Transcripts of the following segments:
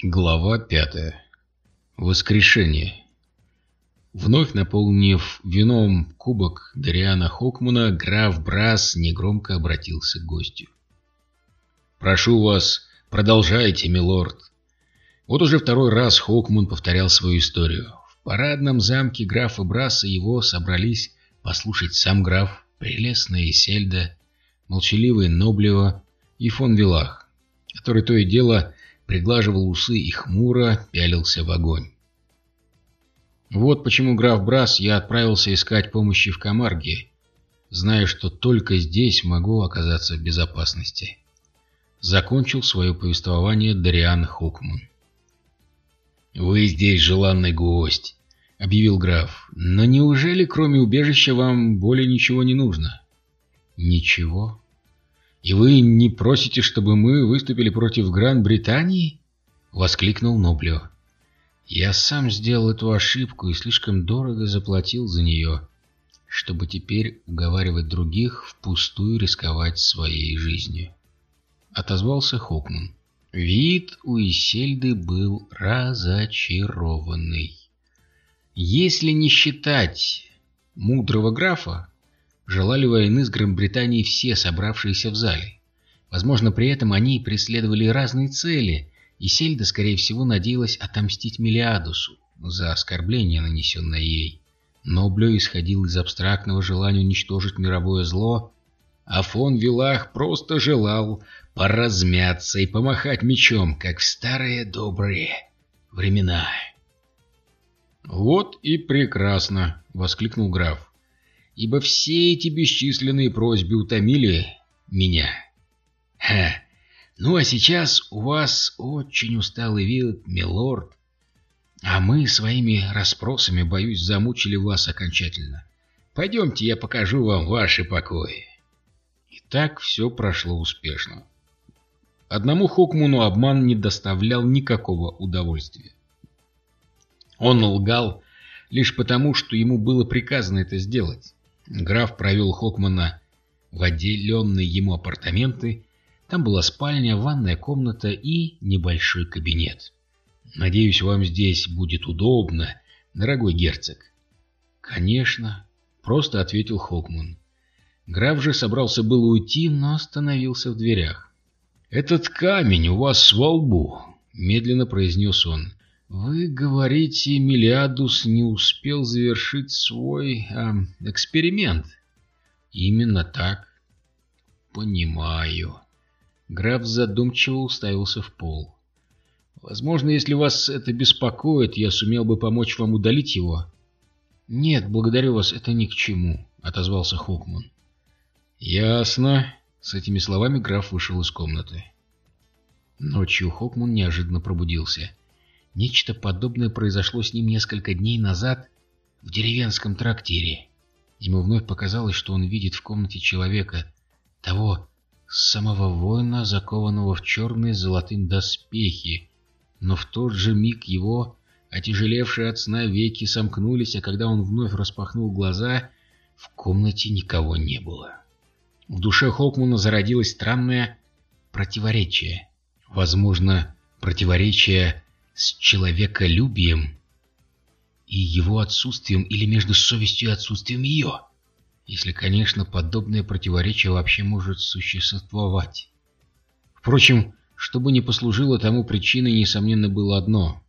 Глава пятая. Воскрешение. Вновь наполнив вином кубок Дариана Хокмана, граф Брас негромко обратился к гостю. «Прошу вас, продолжайте, милорд». Вот уже второй раз Хокман повторял свою историю. В парадном замке графа Браса его собрались послушать сам граф, прелестная Исельда, молчаливый Ноблева и фон Вилах, который то и дело приглаживал усы и хмуро пялился в огонь. Вот почему, граф Брас, я отправился искать помощи в Камарге, зная, что только здесь могу оказаться в безопасности. Закончил свое повествование Дариан Хукман. «Вы здесь желанный гость», — объявил граф. «Но неужели, кроме убежища, вам более ничего не нужно?» «Ничего?» «И вы не просите, чтобы мы выступили против Гран-Британии?» — воскликнул Ноблио. «Я сам сделал эту ошибку и слишком дорого заплатил за нее, чтобы теперь уговаривать других впустую рисковать своей жизнью». Отозвался Хокман. Вид у Исельды был разочарованный. Если не считать мудрого графа, желали войны с Гран-Британией все собравшиеся в зале. Возможно, при этом они преследовали разные цели, и Сельда, скорее всего, надеялась отомстить Мелиадусу за оскорбление, нанесенное ей. Но Блё исходил из абстрактного желания уничтожить мировое зло, а фон Вилах просто желал поразмяться и помахать мечом, как в старые добрые времена. «Вот и прекрасно!» — воскликнул граф ибо все эти бесчисленные просьбы утомили меня. Ха! Ну а сейчас у вас очень усталый вид, милорд, а мы своими расспросами, боюсь, замучили вас окончательно. Пойдемте, я покажу вам ваши покои. И так все прошло успешно. Одному Хокмуну обман не доставлял никакого удовольствия. Он лгал лишь потому, что ему было приказано это сделать. Граф провел Хокмана в отделенные ему апартаменты. Там была спальня, ванная комната и небольшой кабинет. «Надеюсь, вам здесь будет удобно, дорогой герцог». «Конечно», — просто ответил Хокман. Граф же собрался было уйти, но остановился в дверях. «Этот камень у вас во лбу», — медленно произнес он. Вы говорите, Миллиадус не успел завершить свой э, эксперимент? Именно так. Понимаю. Граф задумчиво уставился в пол. Возможно, если вас это беспокоит, я сумел бы помочь вам удалить его. Нет, благодарю вас, это ни к чему, отозвался Хокман. Ясно. С этими словами граф вышел из комнаты. Ночью Хокман неожиданно пробудился. Нечто подобное произошло с ним несколько дней назад в деревенском трактире. Ему вновь показалось, что он видит в комнате человека, того самого воина, закованного в черные с золотым доспехи, но в тот же миг его, отяжелевшие от сна веки, сомкнулись, а когда он вновь распахнул глаза, в комнате никого не было. В душе Хокмана зародилось странное противоречие. Возможно, противоречие с человеколюбием и его отсутствием или между совестью и отсутствием ее, если, конечно, подобное противоречие вообще может существовать. Впрочем, чтобы не послужило тому причиной, несомненно, было одно.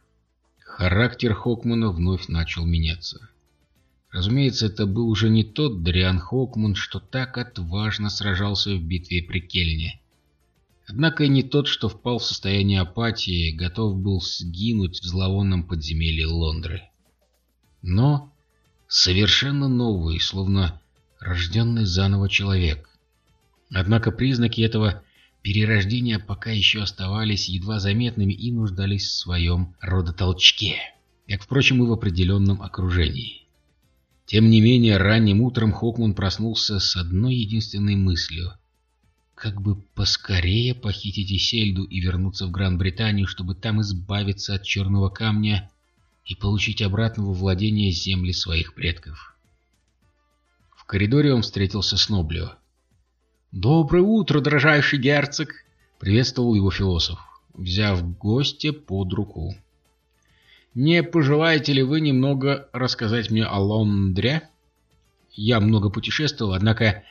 Характер Хокмана вновь начал меняться. Разумеется, это был уже не тот Дриан Хокман, что так отважно сражался в битве при Кельне. Однако и не тот, что впал в состояние апатии, готов был сгинуть в зловонном подземелье Лондры. Но совершенно новый, словно рожденный заново человек. Однако признаки этого перерождения пока еще оставались едва заметными и нуждались в своем родотолчке, как, впрочем, и в определенном окружении. Тем не менее, ранним утром Хокман проснулся с одной единственной мыслью — как бы поскорее похитить Исельду и вернуться в Гран-Британию, чтобы там избавиться от черного камня и получить обратно во владение земли своих предков. В коридоре он встретился с Ноблио. «Доброе утро, дрожайший герцог!» — приветствовал его философ. взяв гостя под руку. «Не пожелаете ли вы немного рассказать мне о Лондре? Я много путешествовал, однако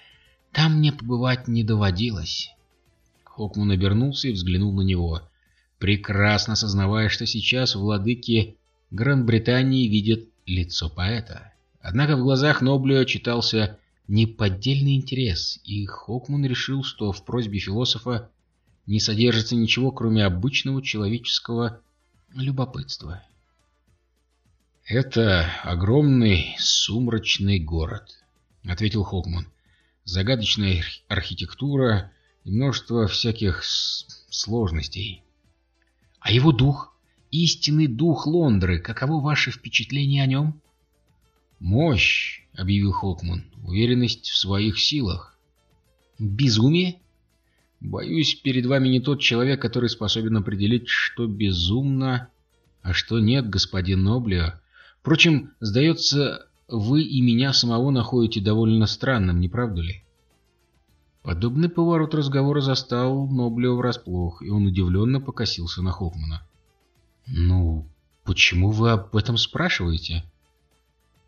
там мне побывать не доводилось». Хокман обернулся и взглянул на него, прекрасно сознавая, что сейчас владыки Гран-Британии видят лицо поэта. Однако в глазах Ноблио читался неподдельный интерес, и Хокман решил, что в просьбе философа не содержится ничего, кроме обычного человеческого любопытства. «Это огромный сумрачный город», — ответил Хокман. «Загадочная архитектура и множество всяких сложностей». «А его дух? Истинный дух Лондры, каково ваше впечатление о нем?» «Мощь», — объявил Хокман, — «уверенность в своих силах». «Безумие?» «Боюсь, перед вами не тот человек, который способен определить, что безумно, а что нет, господин Ноблио. Впрочем, сдается, вы и меня самого находите довольно странным, не правда ли?» Подобный поворот разговора застал Ноблио врасплох, и он удивленно покосился на Хокмана. «Ну, почему вы об этом спрашиваете?»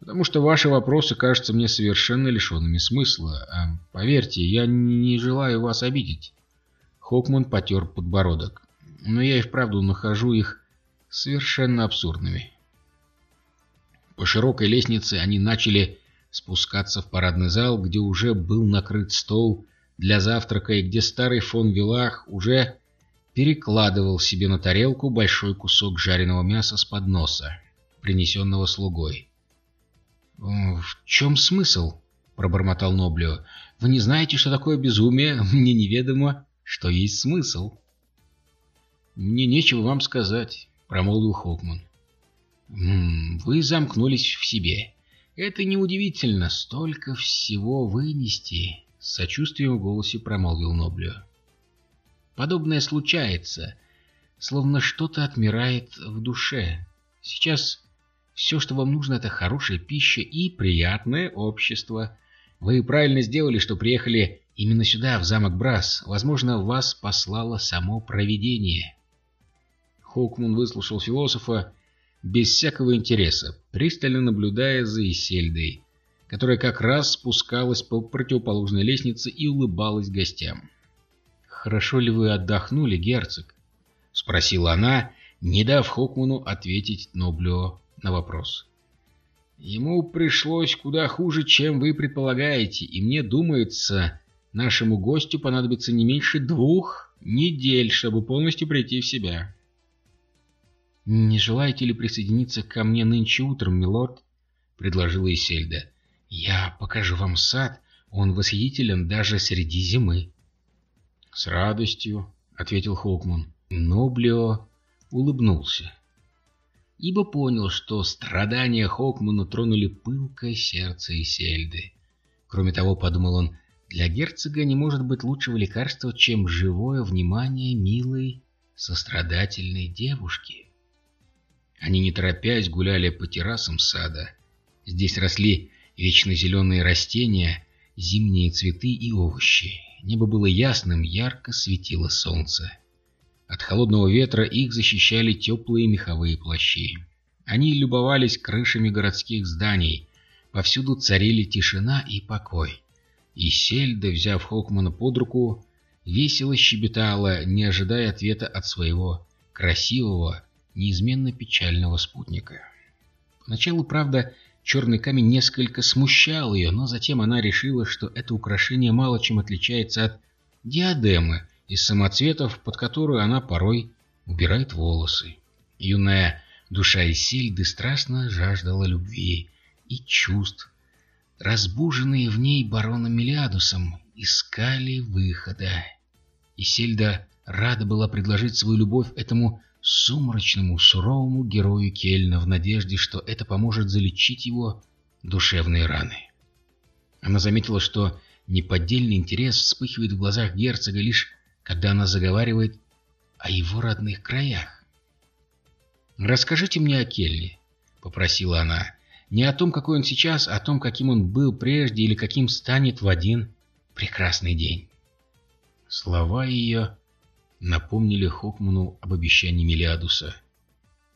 потому что ваши вопросы кажутся мне совершенно лишенными смысла. А, поверьте, я не желаю вас обидеть. Хокман потер подбородок. Но я и вправду нахожу их совершенно абсурдными. По широкой лестнице они начали спускаться в парадный зал, где уже был накрыт стол для завтрака и где старый фон Вилах уже перекладывал себе на тарелку большой кусок жареного мяса с подноса, принесенного слугой. «В чем смысл?» — пробормотал Ноблио. «Вы не знаете, что такое безумие? Мне неведомо, что есть смысл». «Мне нечего вам сказать», — промолвил Хокман. «Вы замкнулись в себе. Это неудивительно, столько всего вынести», — с сочувствием в голосе промолвил Ноблио. «Подобное случается, словно что-то отмирает в душе. Сейчас все, что вам нужно, это хорошая пища и приятное общество. Вы правильно сделали, что приехали именно сюда, в замок Брас. Возможно, вас послало само провидение. Хоукмун выслушал философа без всякого интереса, пристально наблюдая за Исельдой, которая как раз спускалась по противоположной лестнице и улыбалась гостям. «Хорошо ли вы отдохнули, герцог?» — спросила она, не дав Хокману ответить Ноблио на вопрос. Ему пришлось куда хуже, чем вы предполагаете, и мне думается, нашему гостю понадобится не меньше двух недель, чтобы полностью прийти в себя. «Не желаете ли присоединиться ко мне нынче утром, милорд?» — предложила Исельда. «Я покажу вам сад, он восхитителен даже среди зимы». «С радостью», — ответил Хокман. Ноблио улыбнулся ибо понял, что страдания Хокмана тронули пылкое сердце Исельды. Кроме того, подумал он, для герцога не может быть лучшего лекарства, чем живое внимание милой, сострадательной девушки. Они, не торопясь, гуляли по террасам сада. Здесь росли вечно зеленые растения, зимние цветы и овощи. Небо было ясным, ярко светило солнце. От холодного ветра их защищали теплые меховые плащи. Они любовались крышами городских зданий. Повсюду царили тишина и покой. И Сельда, взяв Хокмана под руку, весело щебетала, не ожидая ответа от своего красивого, неизменно печального спутника. Поначалу, правда, черный камень несколько смущал ее, но затем она решила, что это украшение мало чем отличается от диадемы, из самоцветов, под которую она порой убирает волосы. Юная душа Исильды страстно жаждала любви и чувств. Разбуженные в ней бароном Мелиадусом искали выхода. Исельда рада была предложить свою любовь этому сумрачному, суровому герою Кельна в надежде, что это поможет залечить его душевные раны. Она заметила, что неподдельный интерес вспыхивает в глазах герцога лишь когда она заговаривает о его родных краях. «Расскажите мне о Келли», — попросила она. «Не о том, какой он сейчас, а о том, каким он был прежде или каким станет в один прекрасный день». Слова ее напомнили Хокману об обещании Мелиадуса.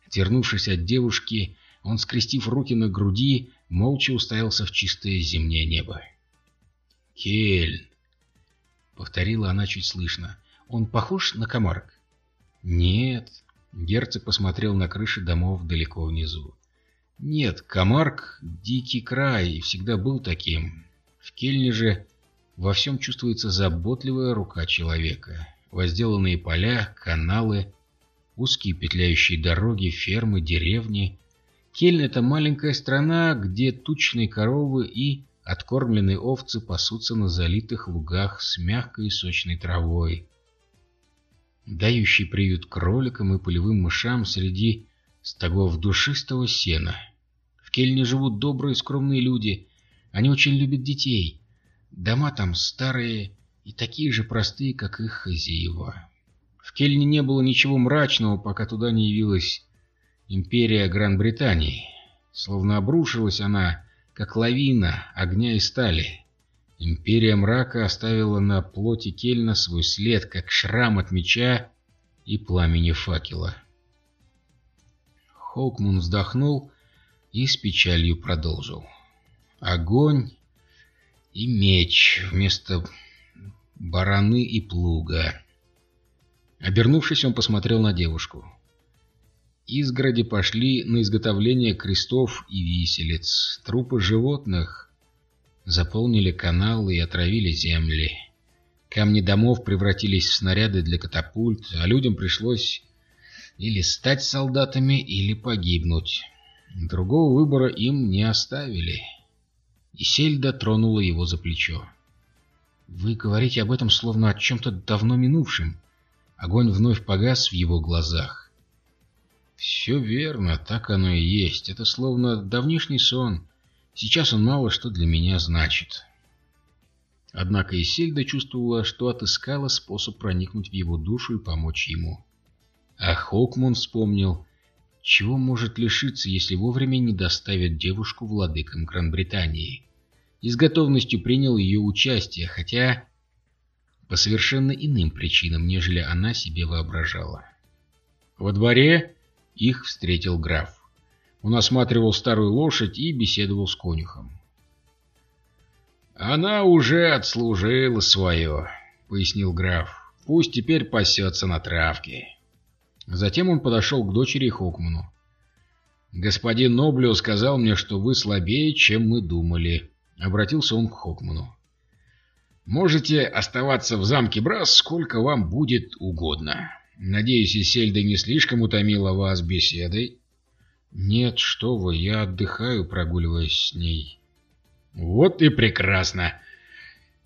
Отвернувшись от девушки, он, скрестив руки на груди, молча уставился в чистое зимнее небо. «Кельн!» — повторила она чуть слышно. «Он похож на комарок?» «Нет». Герцог посмотрел на крыши домов далеко внизу. «Нет, Камарк — дикий край и всегда был таким. В Кельне же во всем чувствуется заботливая рука человека. Возделанные поля, каналы, узкие петляющие дороги, фермы, деревни. Кельн — это маленькая страна, где тучные коровы и откормленные овцы пасутся на залитых лугах с мягкой и сочной травой, дающий приют кроликам и полевым мышам среди стогов душистого сена. В Кельне живут добрые скромные люди, они очень любят детей. Дома там старые и такие же простые, как их хозяева. В Кельне не было ничего мрачного, пока туда не явилась империя Гран-Британии. Словно обрушилась она, как лавина огня и стали. Империя мрака оставила на плоти Кельна свой след, как шрам от меча и пламени факела. Хоукмун вздохнул и с печалью продолжил. Огонь и меч вместо бараны и плуга. Обернувшись, он посмотрел на девушку. Изгороди пошли на изготовление крестов и виселиц. Трупы животных заполнили каналы и отравили земли. Камни домов превратились в снаряды для катапульт, а людям пришлось или стать солдатами, или погибнуть. Другого выбора им не оставили. И Сельда тронула его за плечо. «Вы говорите об этом словно о чем-то давно минувшем». Огонь вновь погас в его глазах. «Все верно, так оно и есть. Это словно давнишний сон. Сейчас он мало что для меня значит». Однако Исельда чувствовала, что отыскала способ проникнуть в его душу и помочь ему. А Хокмун вспомнил, чего может лишиться, если вовремя не доставят девушку владыкам Гран-Британии. И с готовностью принял ее участие, хотя по совершенно иным причинам, нежели она себе воображала. Во дворе их встретил граф. Он осматривал старую лошадь и беседовал с конюхом. «Она уже отслужила свое», — пояснил граф. «Пусть теперь пасется на травке». Затем он подошел к дочери Хокману. «Господин Ноблио сказал мне, что вы слабее, чем мы думали», — обратился он к Хокману. «Можете оставаться в замке Брас сколько вам будет угодно. Надеюсь, Исельда не слишком утомила вас беседой?» «Нет, что вы, я отдыхаю, прогуливаясь с ней». Вот и прекрасно.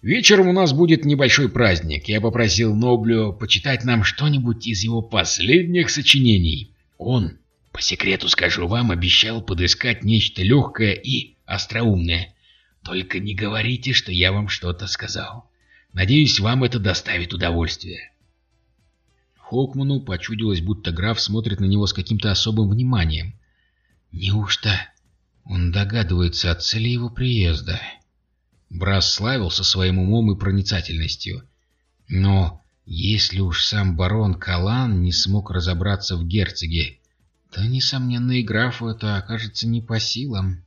Вечером у нас будет небольшой праздник. Я попросил Ноблю почитать нам что-нибудь из его последних сочинений. Он, по секрету скажу вам, обещал подыскать нечто легкое и остроумное. Только не говорите, что я вам что-то сказал. Надеюсь, вам это доставит удовольствие. Хокману почудилось, будто граф смотрит на него с каким-то особым вниманием. Неужто он догадывается о цели его приезда. Брас славился своим умом и проницательностью. Но если уж сам барон Калан не смог разобраться в герцоге, то, несомненно, и графу это окажется не по силам.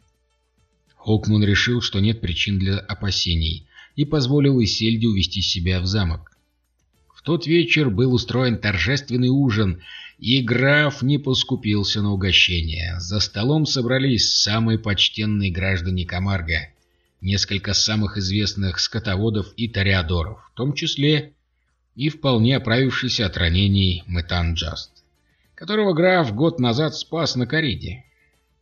Хокман решил, что нет причин для опасений, и позволил Исельде увести себя в замок. В тот вечер был устроен торжественный ужин, и граф не поскупился на угощение. За столом собрались самые почтенные граждане Камарга, несколько самых известных скотоводов и ториадоров, в том числе и вполне оправившийся от ранений Мэтан Джаст, которого граф год назад спас на кориде.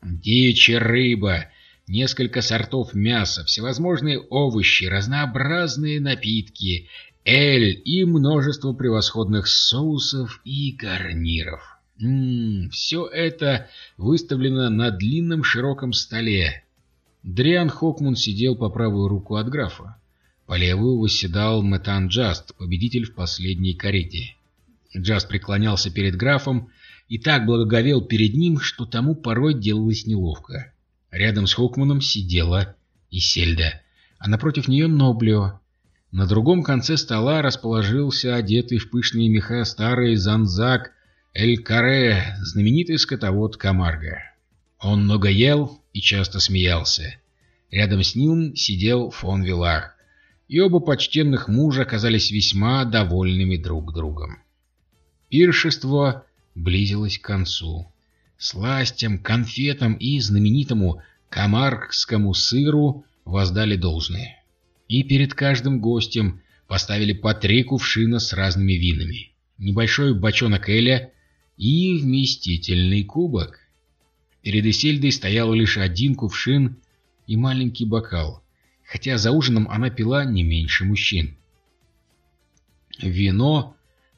Дичья рыба, несколько сортов мяса, всевозможные овощи, разнообразные напитки эль и множество превосходных соусов и гарниров. Ммм, все это выставлено на длинном широком столе. Дриан Хокмун сидел по правую руку от графа. По левую восседал Мэтан Джаст, победитель в последней карете. Джаст преклонялся перед графом и так благоговел перед ним, что тому порой делалось неловко. Рядом с Хокманом сидела Исельда, а напротив нее Ноблио, На другом конце стола расположился одетый в пышные меха старый Занзак Эль-Каре, знаменитый скотовод Камарго. Он много ел и часто смеялся. Рядом с ним сидел фон Вилах, и оба почтенных мужа оказались весьма довольными друг другом. Пиршество близилось к концу. Сластям, конфетам и знаменитому камаркскому сыру воздали должное и перед каждым гостем поставили по три кувшина с разными винами, небольшой бочонок эля и вместительный кубок. Перед Исельдой стоял лишь один кувшин и маленький бокал, хотя за ужином она пила не меньше мужчин. Вино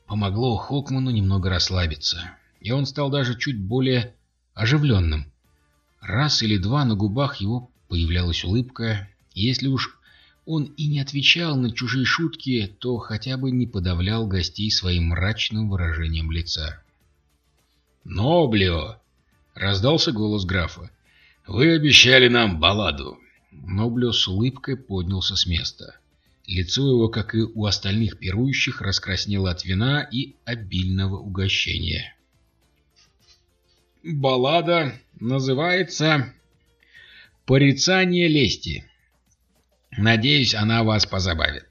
помогло Хокману немного расслабиться, и он стал даже чуть более оживленным. Раз или два на губах его появлялась улыбка, и если уж он и не отвечал на чужие шутки, то хотя бы не подавлял гостей своим мрачным выражением лица. «Ноблио!» — раздался голос графа. «Вы обещали нам балладу!» Ноблио с улыбкой поднялся с места. Лицо его, как и у остальных пирующих, раскраснело от вина и обильного угощения. Баллада называется «Порицание лести». Надеюсь, она вас позабавит.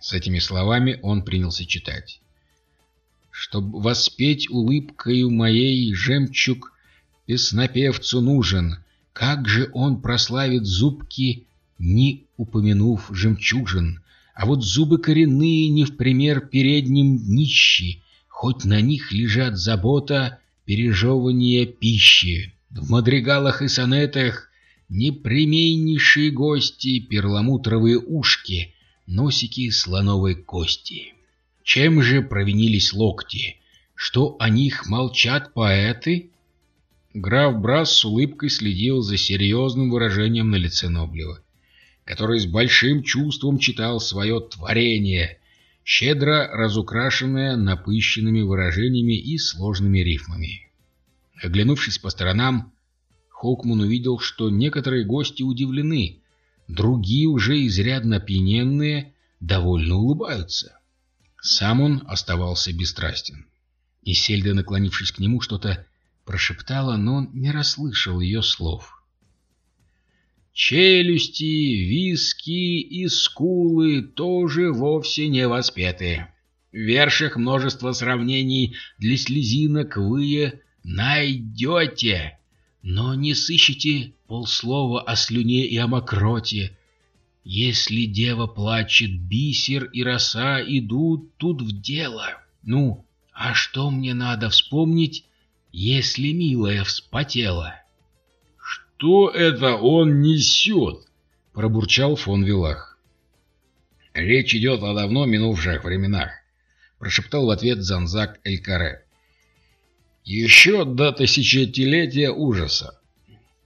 С этими словами он принялся читать. Чтоб воспеть улыбкою моей жемчуг песнопевцу нужен, как же он прославит зубки, не упомянув жемчужин, а вот зубы коренные не в пример передним нищи, хоть на них лежат забота пережевывания пищи. В мадригалах и сонетах непременнейшие гости, перламутровые ушки, носики слоновой кости. Чем же провинились локти? Что о них молчат поэты? Граф Брас с улыбкой следил за серьезным выражением на лице Ноблева, который с большим чувством читал свое творение, щедро разукрашенное напыщенными выражениями и сложными рифмами. Оглянувшись по сторонам, Хоукман увидел, что некоторые гости удивлены, другие, уже изрядно опьяненные, довольно улыбаются. Сам он оставался бесстрастен. И Сельда, наклонившись к нему, что-то прошептала, но он не расслышал ее слов. Челюсти, виски и скулы тоже вовсе не воспеты. В верших множество сравнений для слезинок вы найдете но не сыщите полслова о слюне и о мокроте. Если дева плачет, бисер и роса идут тут в дело. Ну, а что мне надо вспомнить, если милая вспотела? — Что это он несет? — пробурчал фон Вилах. — Речь идет о давно минувших временах, — прошептал в ответ Занзак Элькаре. Еще до тысячелетия ужаса.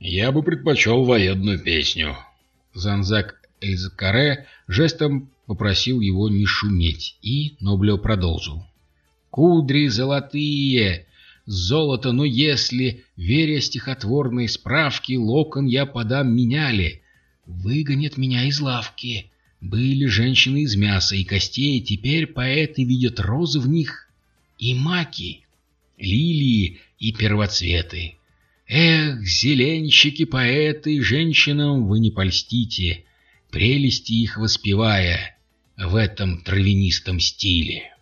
Я бы предпочел военную песню. Занзак Эльзакаре жестом попросил его не шуметь, и Ноблео продолжил. «Кудри золотые, золото, но если, веря стихотворной справке, локон я подам меняли, выгонят меня из лавки. Были женщины из мяса и костей, теперь поэты видят розы в них и маки» лилии и первоцветы. Эх, зеленщики-поэты, женщинам вы не польстите, прелести их воспевая в этом травянистом стиле.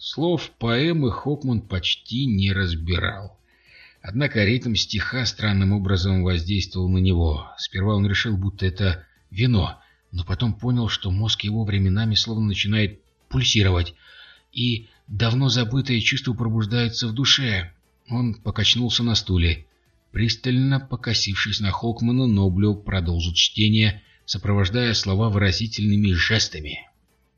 Слов поэмы Хокман почти не разбирал. Однако ритм стиха странным образом воздействовал на него. Сперва он решил, будто это вино, но потом понял, что мозг его временами словно начинает пульсировать, и давно забытое чувство пробуждается в душе. Он покачнулся на стуле. Пристально покосившись на Хокмана, Ноблю продолжил чтение, сопровождая слова выразительными жестами.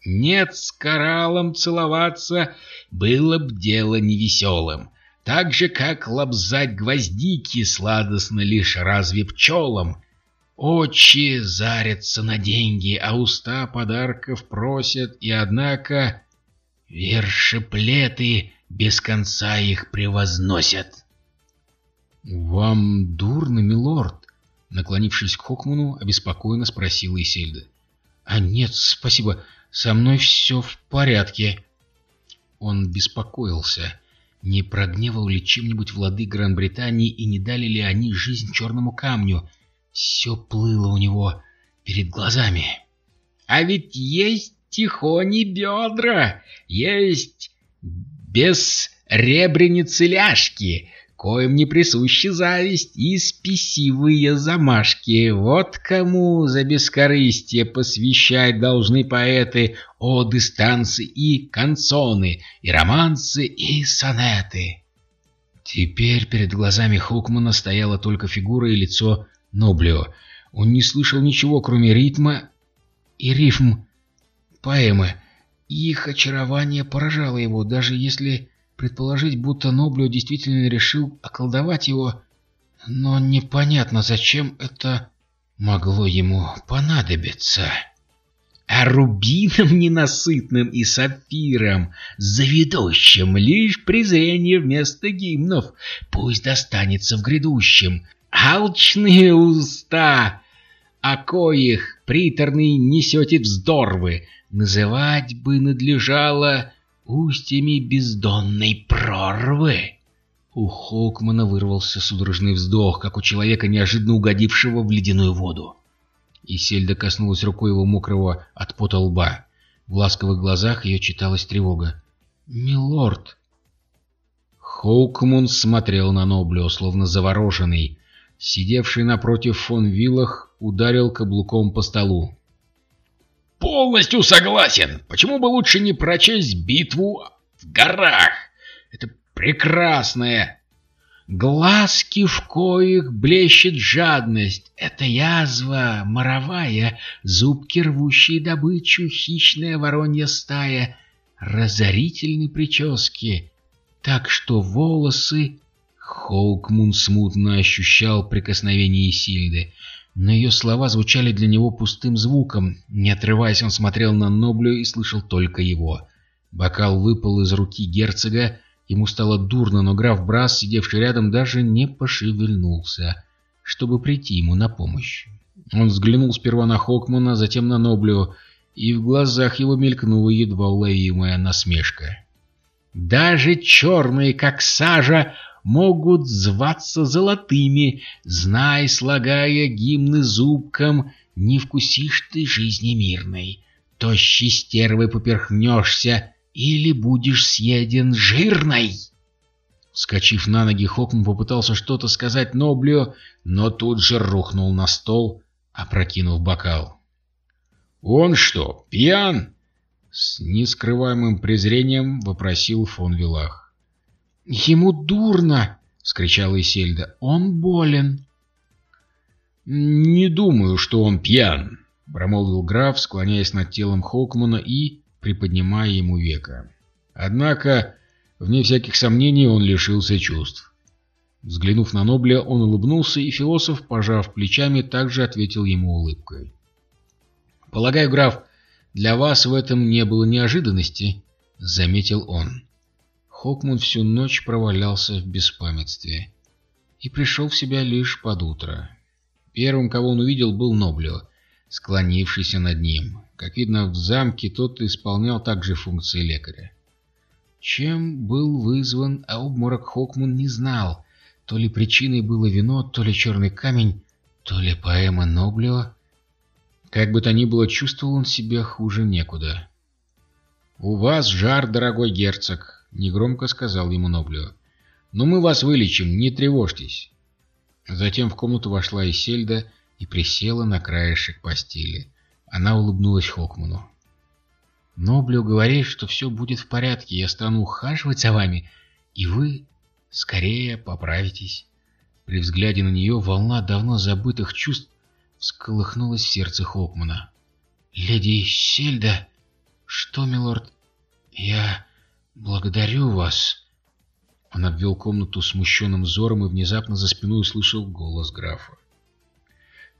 «Нет, с кораллом целоваться было б дело невеселым, так же, как лобзать гвоздики сладостно лишь разве пчелам. Очи зарятся на деньги, а уста подарков просят, и однако Вершеплеты без конца их превозносят. «Вам дурно, милорд?» Наклонившись к Хокману, обеспокоенно спросила Исельда. «А нет, спасибо, со мной все в порядке». Он беспокоился, не прогневал ли чем-нибудь влады Гран-Британии и не дали ли они жизнь черному камню. Все плыло у него перед глазами. «А ведь есть тихони бедра, есть без ребреницы ляжки, коим не присуща зависть и спесивые замашки. Вот кому за бескорыстие посвящать должны поэты оды, станцы и канцоны, и романсы, и сонеты. Теперь перед глазами Хукмана стояла только фигура и лицо Ноблио. Он не слышал ничего, кроме ритма и рифм поэмы. Их очарование поражало его, даже если предположить, будто Ноблио действительно решил околдовать его, но непонятно, зачем это могло ему понадобиться. А рубином ненасытным и сапфиром, заведущим лишь презрение вместо гимнов, пусть достанется в грядущем. Алчные уста, о коих приторный несете вздор вы, называть бы надлежало устьями бездонной прорвы. У Хокмана вырвался судорожный вздох, как у человека, неожиданно угодившего в ледяную воду. Исельда коснулась рукой его мокрого от пота лба. В ласковых глазах ее читалась тревога. «Милорд!» Хоукмун смотрел на Ноблио, словно завороженный. Сидевший напротив фон Виллах ударил каблуком по столу. Полностью согласен. Почему бы лучше не прочесть битву в горах? Это прекрасное. Глазки, в коих блещет жадность. Это язва моровая, зубки, рвущие добычу, хищная воронья стая, разорительной прически. Так что волосы... Хоукмун смутно ощущал прикосновение Исильды но ее слова звучали для него пустым звуком. Не отрываясь, он смотрел на Ноблю и слышал только его. Бокал выпал из руки герцога, ему стало дурно, но граф Брас, сидевший рядом, даже не пошевельнулся, чтобы прийти ему на помощь. Он взглянул сперва на Хокмана, затем на Ноблю, и в глазах его мелькнула едва уловимая насмешка. «Даже черные, как сажа, могут зваться золотыми, знай, слагая гимны зубком, не вкусишь ты жизни мирной. Тощей стервой поперхнешься или будешь съеден жирной. Скочив на ноги, Хокм попытался что-то сказать Ноблио, но тут же рухнул на стол, опрокинув бокал. «Он что, пьян?» С нескрываемым презрением вопросил фон Вилах. «Ему дурно!» — вскричала Исельда. «Он болен!» «Не думаю, что он пьян!» — промолвил граф, склоняясь над телом Хокмана и приподнимая ему века. Однако, вне всяких сомнений, он лишился чувств. Взглянув на Нобля, он улыбнулся, и философ, пожав плечами, также ответил ему улыбкой. «Полагаю, граф, для вас в этом не было неожиданности», — заметил он. Хокман всю ночь провалялся в беспамятстве и пришел в себя лишь под утро. Первым, кого он увидел, был Ноблио, склонившийся над ним. Как видно, в замке тот исполнял также функции лекаря. Чем был вызван обморок Хокман не знал. То ли причиной было вино, то ли черный камень, то ли поэма Ноблио. Как бы то ни было, чувствовал он себя хуже некуда. «У вас жар, дорогой герцог», — негромко сказал ему Ноблио. «Но мы вас вылечим, не тревожьтесь». Затем в комнату вошла Исельда и присела на краешек постели. Она улыбнулась Хокману. «Ноблио говорит, что все будет в порядке, я стану ухаживать за вами, и вы скорее поправитесь». При взгляде на нее волна давно забытых чувств всколыхнулась в сердце Хокмана. «Леди Сельда...» «Что, милорд?» «Я...» «Благодарю вас!» Он обвел комнату смущенным взором и внезапно за спиной услышал голос графа.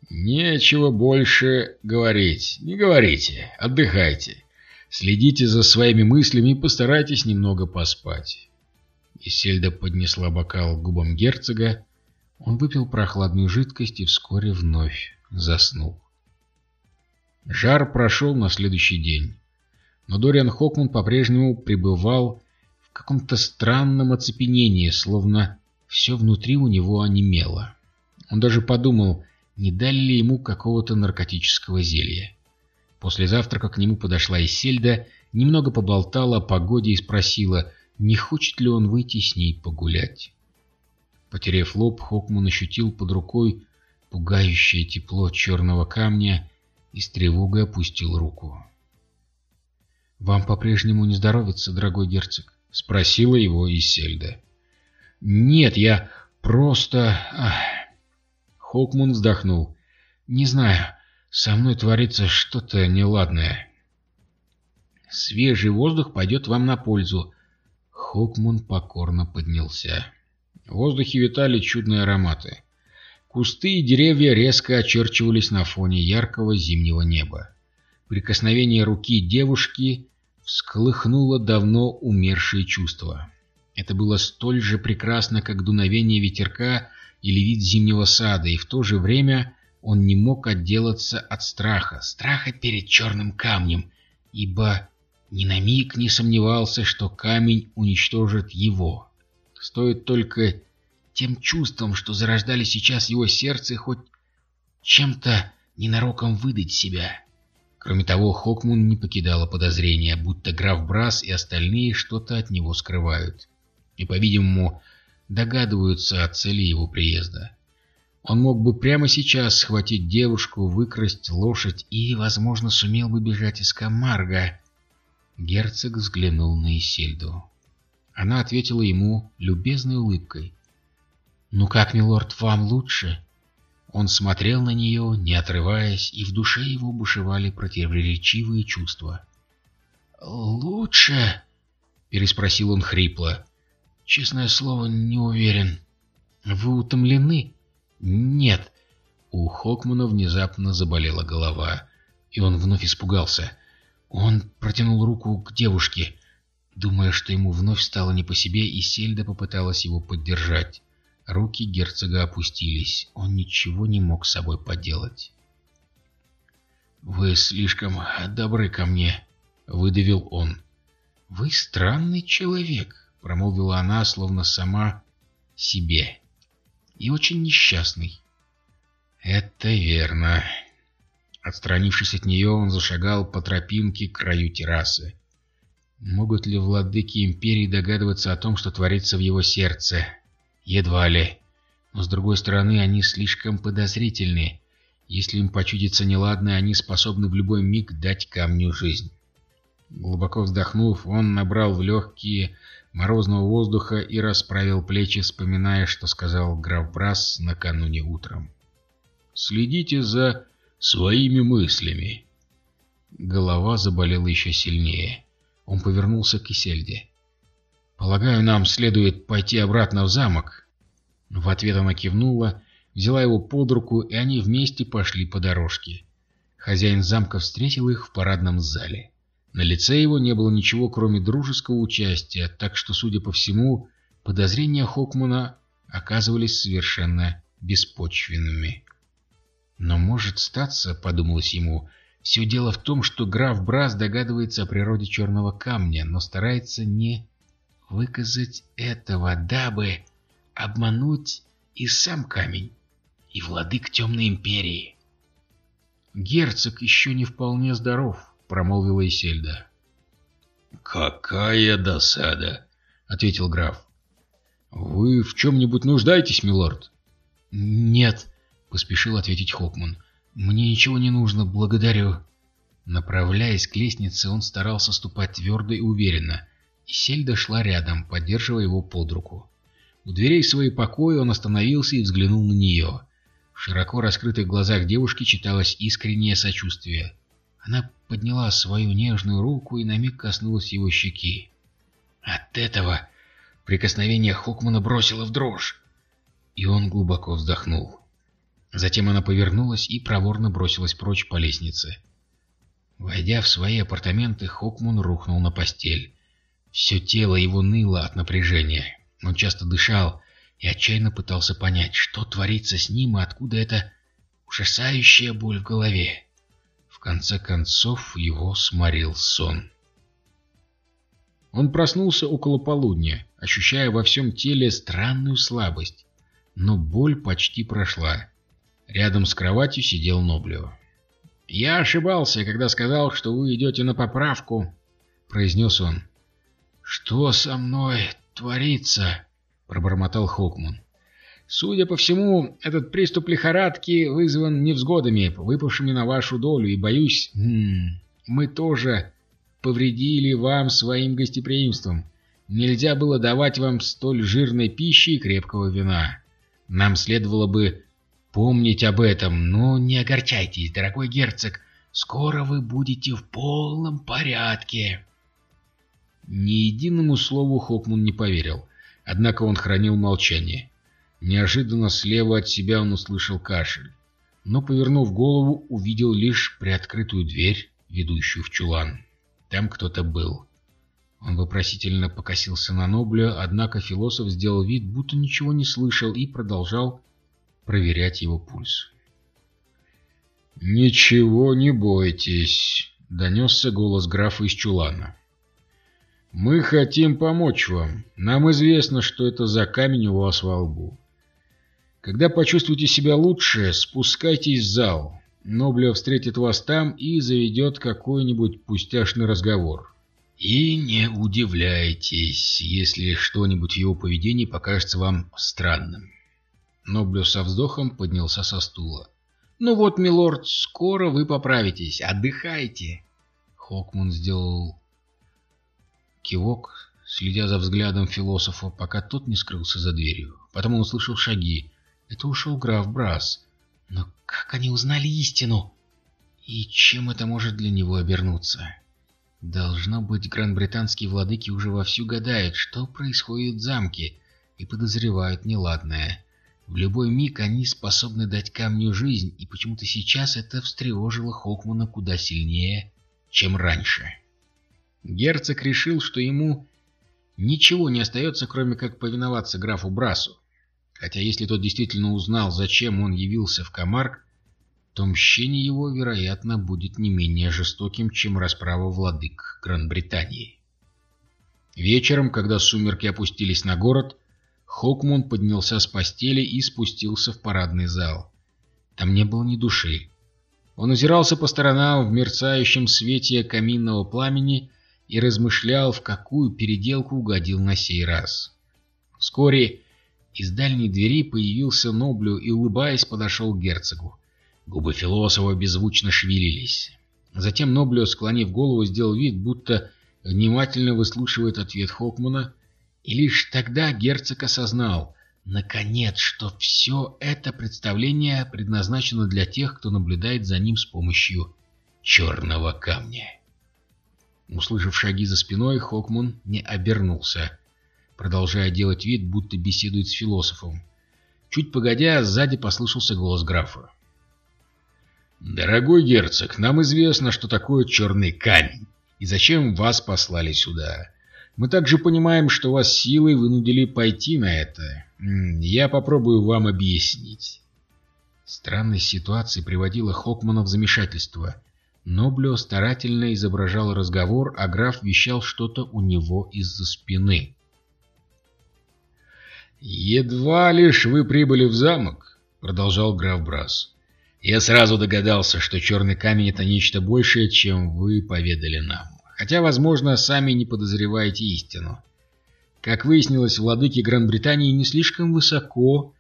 «Нечего больше говорить. Не говорите. Отдыхайте. Следите за своими мыслями и постарайтесь немного поспать». Исельда поднесла бокал к губам герцога. Он выпил прохладную жидкость и вскоре вновь заснул. Жар прошел на следующий день. Но Дориан Хокман по-прежнему пребывал в каком-то странном оцепенении, словно все внутри у него онемело. Он даже подумал, не дали ли ему какого-то наркотического зелья. После завтрака к нему подошла Исельда, немного поболтала о погоде и спросила, не хочет ли он выйти с ней погулять. Потерев лоб, Хокман ощутил под рукой пугающее тепло черного камня и с тревогой опустил руку. «Вам по-прежнему не здоровится, дорогой герцог?» — спросила его Исельда. «Нет, я просто...» Ах. Хокман вздохнул. «Не знаю, со мной творится что-то неладное». «Свежий воздух пойдет вам на пользу». Хокман покорно поднялся. В воздухе витали чудные ароматы. Кусты и деревья резко очерчивались на фоне яркого зимнего неба. Прикосновение руки девушки всколыхнуло давно умершее чувство. Это было столь же прекрасно, как дуновение ветерка или вид зимнего сада, и в то же время он не мог отделаться от страха, страха перед черным камнем, ибо ни на миг не сомневался, что камень уничтожит его. Стоит только тем чувством, что зарождали сейчас его сердце, хоть чем-то ненароком выдать себя. Кроме того, Хокмун не покидало подозрения, будто граф Брас и остальные что-то от него скрывают. И, по-видимому, догадываются о цели его приезда. Он мог бы прямо сейчас схватить девушку, выкрасть лошадь и, возможно, сумел бы бежать из Камарга. Герцог взглянул на Исельду. Она ответила ему любезной улыбкой. «Ну как, милорд, вам лучше?» Он смотрел на нее, не отрываясь, и в душе его бушевали противоречивые чувства. «Лучше?» — переспросил он хрипло. «Честное слово, не уверен. Вы утомлены?» «Нет». У Хокмана внезапно заболела голова, и он вновь испугался. Он протянул руку к девушке. Думая, что ему вновь стало не по себе, и Сельда попыталась его поддержать. Руки герцога опустились. Он ничего не мог с собой поделать. «Вы слишком добры ко мне», — выдавил он. «Вы странный человек», — промолвила она, словно сама себе. «И очень несчастный». «Это верно». Отстранившись от нее, он зашагал по тропинке к краю террасы. Могут ли владыки империи догадываться о том, что творится в его сердце? Едва ли. Но с другой стороны, они слишком подозрительны. Если им почудится неладное, они способны в любой миг дать камню жизнь. Глубоко вздохнув, он набрал в легкие морозного воздуха и расправил плечи, вспоминая, что сказал граф Брас накануне утром. «Следите за своими мыслями». Голова заболела еще сильнее. Он повернулся к Исельде. «Полагаю, нам следует пойти обратно в замок». В ответ она кивнула, взяла его под руку, и они вместе пошли по дорожке. Хозяин замка встретил их в парадном зале. На лице его не было ничего, кроме дружеского участия, так что, судя по всему, подозрения Хокмана оказывались совершенно беспочвенными. «Но может статься, — подумалось ему, — все дело в том, что граф Брас догадывается о природе черного камня, но старается не выказать этого, дабы обмануть и сам камень, и владык темной империи. «Герцог еще не вполне здоров», — промолвила Исельда. «Какая досада!» — ответил граф. «Вы в чем-нибудь нуждаетесь, милорд?» «Нет», — поспешил ответить Хокман. «Мне ничего не нужно, благодарю». Направляясь к лестнице, он старался ступать твердо и уверенно, Сельда шла рядом, поддерживая его под руку. У дверей своей покоя он остановился и взглянул на нее. В широко раскрытых глазах девушки читалось искреннее сочувствие. Она подняла свою нежную руку и на миг коснулась его щеки. От этого прикосновение Хокмана бросило в дрожь, и он глубоко вздохнул. Затем она повернулась и проворно бросилась прочь по лестнице. Войдя в свои апартаменты, Хокмун рухнул на постель. Все тело его ныло от напряжения. Он часто дышал и отчаянно пытался понять, что творится с ним и откуда эта ужасающая боль в голове. В конце концов его сморил сон. Он проснулся около полудня, ощущая во всем теле странную слабость, но боль почти прошла. Рядом с кроватью сидел Ноблио. «Я ошибался, когда сказал, что вы идете на поправку», — произнес он. «Что со мной творится?» — пробормотал Хокман. «Судя по всему, этот приступ лихорадки вызван невзгодами, выпавшими на вашу долю, и, боюсь, мы тоже повредили вам своим гостеприимством. Нельзя было давать вам столь жирной пищи и крепкого вина. Нам следовало бы помнить об этом, но не огорчайтесь, дорогой герцог, скоро вы будете в полном порядке. Ни единому слову Хокман не поверил, однако он хранил молчание. Неожиданно слева от себя он услышал кашель, но, повернув голову, увидел лишь приоткрытую дверь, ведущую в чулан. Там кто-то был. Он вопросительно покосился на Нобля, однако философ сделал вид, будто ничего не слышал и продолжал проверять его пульс. «Ничего не бойтесь», — донесся голос графа из чулана. «Мы хотим помочь вам. Нам известно, что это за камень у вас во лбу. Когда почувствуете себя лучше, спускайтесь в зал. Ноблев встретит вас там и заведет какой-нибудь пустяшный разговор. И не удивляйтесь, если что-нибудь в его поведении покажется вам странным. Ноблев со вздохом поднялся со стула. «Ну вот, милорд, скоро вы поправитесь. Отдыхайте!» Хокман сделал кивок, следя за взглядом философа, пока тот не скрылся за дверью. Потом он услышал шаги. Это ушел граф Брас. Но как они узнали истину? И чем это может для него обернуться? Должно быть, гран-британские владыки уже вовсю гадают, что происходит в замке, и подозревают неладное. В любой миг они способны дать камню жизнь, и почему-то сейчас это встревожило Хокмана куда сильнее, чем раньше. Герцог решил, что ему ничего не остается, кроме как повиноваться графу Брасу. Хотя если тот действительно узнал, зачем он явился в Камарк, то мщение его, вероятно, будет не менее жестоким, чем расправа владык Гран-Британии. Вечером, когда сумерки опустились на город, Хокмун поднялся с постели и спустился в парадный зал. Там не было ни души. Он озирался по сторонам в мерцающем свете каминного пламени и размышлял, в какую переделку угодил на сей раз. Вскоре из дальней двери появился Ноблю и, улыбаясь, подошел к герцогу. Губы философа беззвучно шевелились. Затем Ноблю, склонив голову, сделал вид, будто внимательно выслушивает ответ Хокмана, и лишь тогда герцог осознал, наконец, что все это представление предназначено для тех, кто наблюдает за ним с помощью черного камня. Услышав шаги за спиной, Хокман не обернулся продолжая делать вид, будто беседует с философом. Чуть погодя, сзади послышался голос графа. «Дорогой герцог, нам известно, что такое черный камень, и зачем вас послали сюда. Мы также понимаем, что вас силой вынудили пойти на это. Я попробую вам объяснить». Странность ситуации приводила Хокмана в замешательство. Ноблио старательно изображал разговор, а граф вещал что-то у него из-за спины. «Едва лишь вы прибыли в замок», — продолжал граф Брас. «Я сразу догадался, что черный камень — это нечто большее, чем вы поведали нам. Хотя, возможно, сами не подозреваете истину. Как выяснилось, владыки Гран-Британии не слишком высоко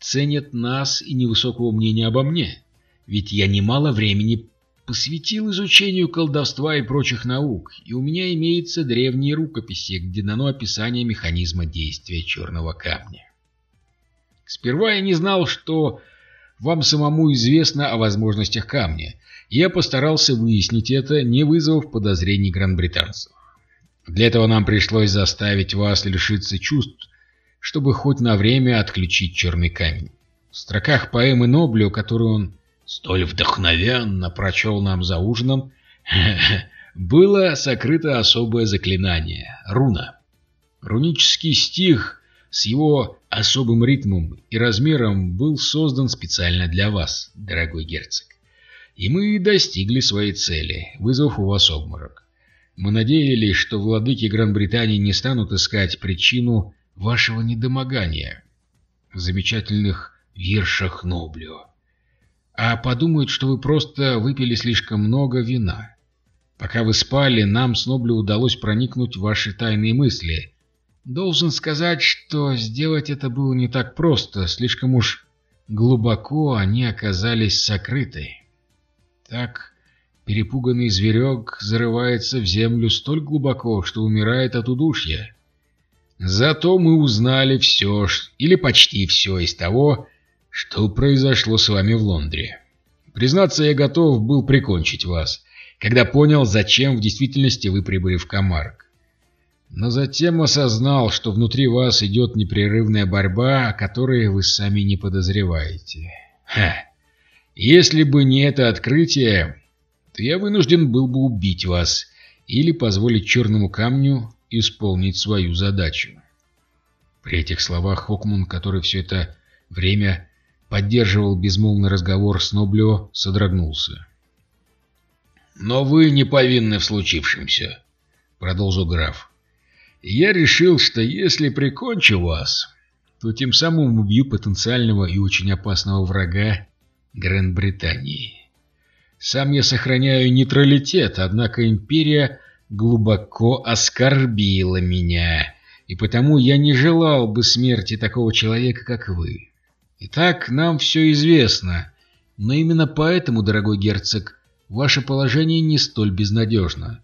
ценят нас и невысокого мнения обо мне. Ведь я немало времени посвятил изучению колдовства и прочих наук, и у меня имеются древние рукописи, где дано описание механизма действия черного камня. Сперва я не знал, что вам самому известно о возможностях камня. Я постарался выяснить это, не вызвав подозрений гран-британцев. Для этого нам пришлось заставить вас лишиться чувств, чтобы хоть на время отключить черный камень. В строках поэмы Ноблю, которую он столь вдохновенно прочел нам за ужином, было сокрыто особое заклинание — руна. Рунический стих с его особым ритмом и размером был создан специально для вас, дорогой герцог. и мы достигли своей цели, вызвав у вас обморок. Мы надеялись, что владыки Гран-Британии не станут искать причину вашего недомогания в замечательных виршах Ноблио, а подумают, что вы просто выпили слишком много вина. Пока вы спали, нам с Ноблио удалось проникнуть в ваши тайные мысли. Должен сказать, что сделать это было не так просто, слишком уж глубоко они оказались сокрыты. Так перепуганный зверек зарывается в землю столь глубоко, что умирает от удушья. Зато мы узнали все, или почти все из того, что произошло с вами в Лондре. Признаться, я готов был прикончить вас, когда понял, зачем в действительности вы прибыли в Камарк. Но затем осознал, что внутри вас идет непрерывная борьба, о которой вы сами не подозреваете. Ха! Если бы не это открытие, то я вынужден был бы убить вас или позволить черному камню исполнить свою задачу. При этих словах Хокмун, который все это время поддерживал безмолвный разговор с Ноблио, содрогнулся. «Но вы не повинны в случившемся», — продолжил граф. «Я решил, что если прикончу вас, то тем самым убью потенциального и очень опасного врага Гран-Британии. Сам я сохраняю нейтралитет, однако империя глубоко оскорбила меня, и потому я не желал бы смерти такого человека, как вы. Итак, нам все известно, но именно поэтому, дорогой герцог, ваше положение не столь безнадежно.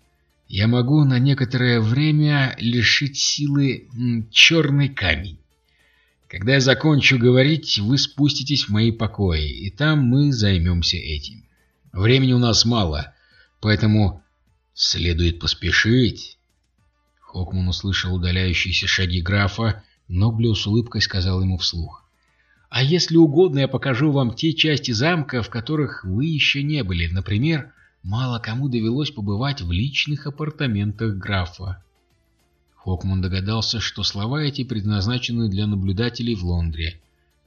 Я могу на некоторое время лишить силы черный камень. Когда я закончу говорить, вы спуститесь в мои покои, и там мы займемся этим. Времени у нас мало, поэтому следует поспешить. Хокман услышал удаляющиеся шаги графа, но Блю улыбкой сказал ему вслух. «А если угодно, я покажу вам те части замка, в которых вы еще не были. Например, мало кому довелось побывать в личных апартаментах графа». Хокман догадался, что слова эти предназначены для наблюдателей в Лондре.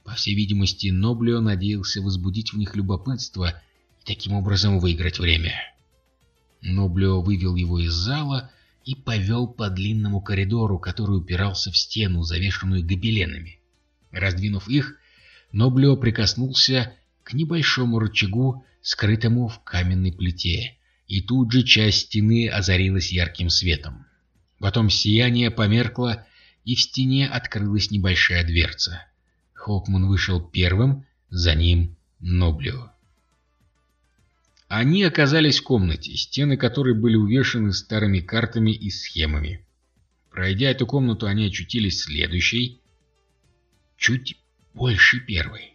По всей видимости, Ноблио надеялся возбудить в них любопытство и таким образом выиграть время. Ноблио вывел его из зала и повел по длинному коридору, который упирался в стену, завешенную гобеленами. Раздвинув их, Ноблио прикоснулся к небольшому рычагу, скрытому в каменной плите, и тут же часть стены озарилась ярким светом. Потом сияние померкло, и в стене открылась небольшая дверца. Хокман вышел первым, за ним Ноблио. Они оказались в комнате, стены которой были увешаны старыми картами и схемами. Пройдя эту комнату, они очутились в следующей, чуть больше первой.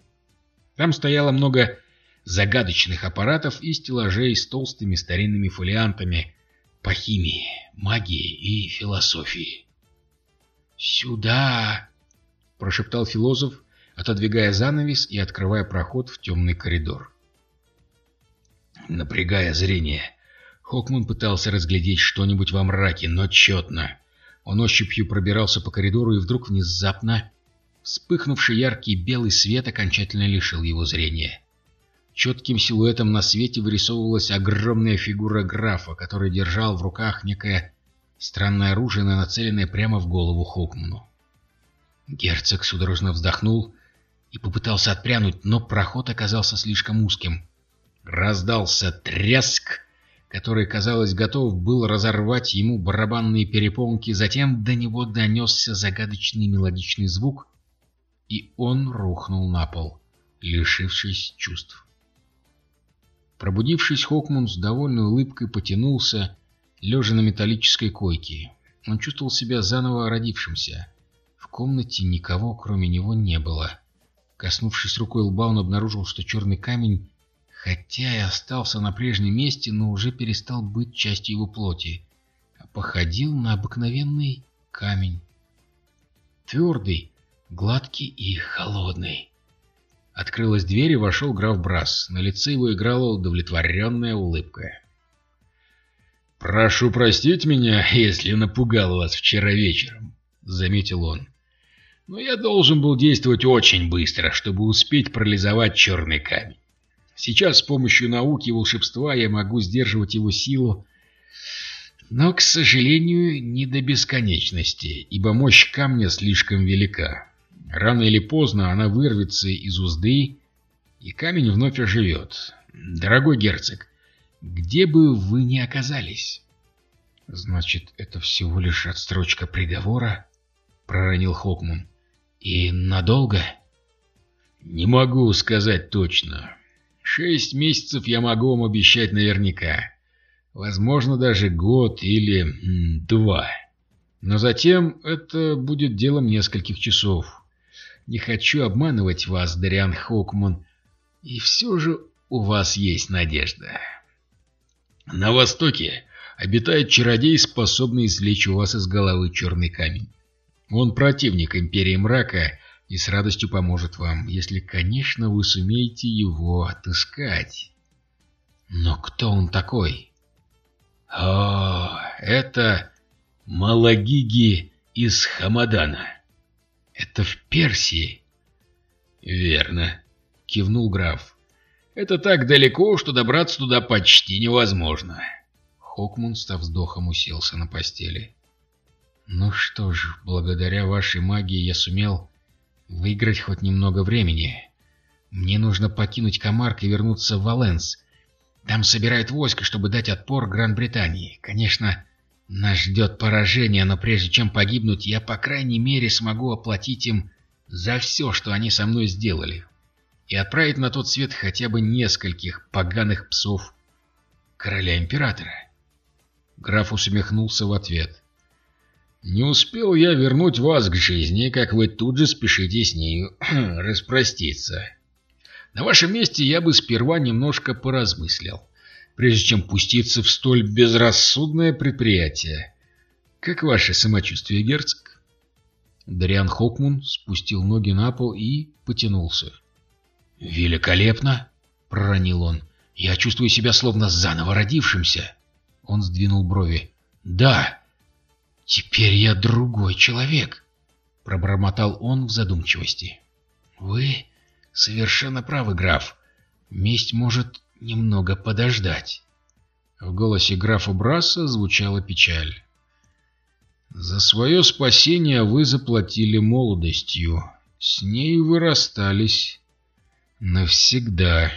Там стояло много загадочных аппаратов и стеллажей с толстыми старинными фолиантами по химии, магии и философии. «Сюда!» — прошептал философ, отодвигая занавес и открывая проход в темный коридор. Напрягая зрение, Хокман пытался разглядеть что-нибудь во мраке, но тщетно. Он ощупью пробирался по коридору, и вдруг внезапно вспыхнувший яркий белый свет окончательно лишил его зрения. Четким силуэтом на свете вырисовывалась огромная фигура графа, который держал в руках некое странное оружие, нацеленное прямо в голову Хокману. Герцог судорожно вздохнул и попытался отпрянуть, но проход оказался слишком узким. Раздался треск, который, казалось, готов был разорвать ему барабанные перепонки, затем до него донесся загадочный мелодичный звук, и он рухнул на пол, лишившись чувств. Пробудившись, Хокмун с довольной улыбкой потянулся, лежа на металлической койке. Он чувствовал себя заново родившимся. В комнате никого, кроме него, не было. Коснувшись рукой лба, он обнаружил, что черный камень хотя и остался на прежнем месте, но уже перестал быть частью его плоти, а походил на обыкновенный камень. Твердый, гладкий и холодный. Открылась дверь и вошел граф Брас. На лице его играла удовлетворенная улыбка. «Прошу простить меня, если напугал вас вчера вечером», — заметил он. «Но я должен был действовать очень быстро, чтобы успеть парализовать черный камень. Сейчас с помощью науки и волшебства я могу сдерживать его силу, но, к сожалению, не до бесконечности, ибо мощь камня слишком велика. Рано или поздно она вырвется из узды, и камень вновь оживет. Дорогой герцог, где бы вы ни оказались... «Значит, это всего лишь отстрочка приговора?» — проронил Хокман. «И надолго?» «Не могу сказать точно. Шесть месяцев я могу вам обещать наверняка. Возможно, даже год или два. Но затем это будет делом нескольких часов. Не хочу обманывать вас, Дариан Хокман, и все же у вас есть надежда. На востоке обитает чародей, способный извлечь у вас из головы черный камень. Он противник Империи Мрака и с радостью поможет вам, если, конечно, вы сумеете его отыскать. Но кто он такой? О, это Малагиги из Хамадана. Это в Персии? Верно, кивнул граф. Это так далеко, что добраться туда почти невозможно. Хокмун со вздохом уселся на постели. Ну что ж, благодаря вашей магии я сумел выиграть хоть немного времени. Мне нужно покинуть Камарк и вернуться в Валенс. Там собирают войско, чтобы дать отпор Гран-Британии. Конечно, нас ждет поражение, но прежде чем погибнуть, я по крайней мере смогу оплатить им за все, что они со мной сделали и отправить на тот свет хотя бы нескольких поганых псов короля-императора. Граф усмехнулся в ответ. «Не успел я вернуть вас к жизни, как вы тут же спешите с нею распроститься. На вашем месте я бы сперва немножко поразмыслил, прежде чем пуститься в столь безрассудное предприятие. Как ваше самочувствие, герцог?» Дариан Хокмун спустил ноги на пол и потянулся. «Великолепно!» — проронил он. «Я чувствую себя словно заново родившимся!» Он сдвинул брови. «Да! Теперь я другой человек!» — пробормотал он в задумчивости. «Вы совершенно правы, граф. Месть может немного подождать». В голосе графа Браса звучала печаль. «За свое спасение вы заплатили молодостью. С ней вы расстались навсегда.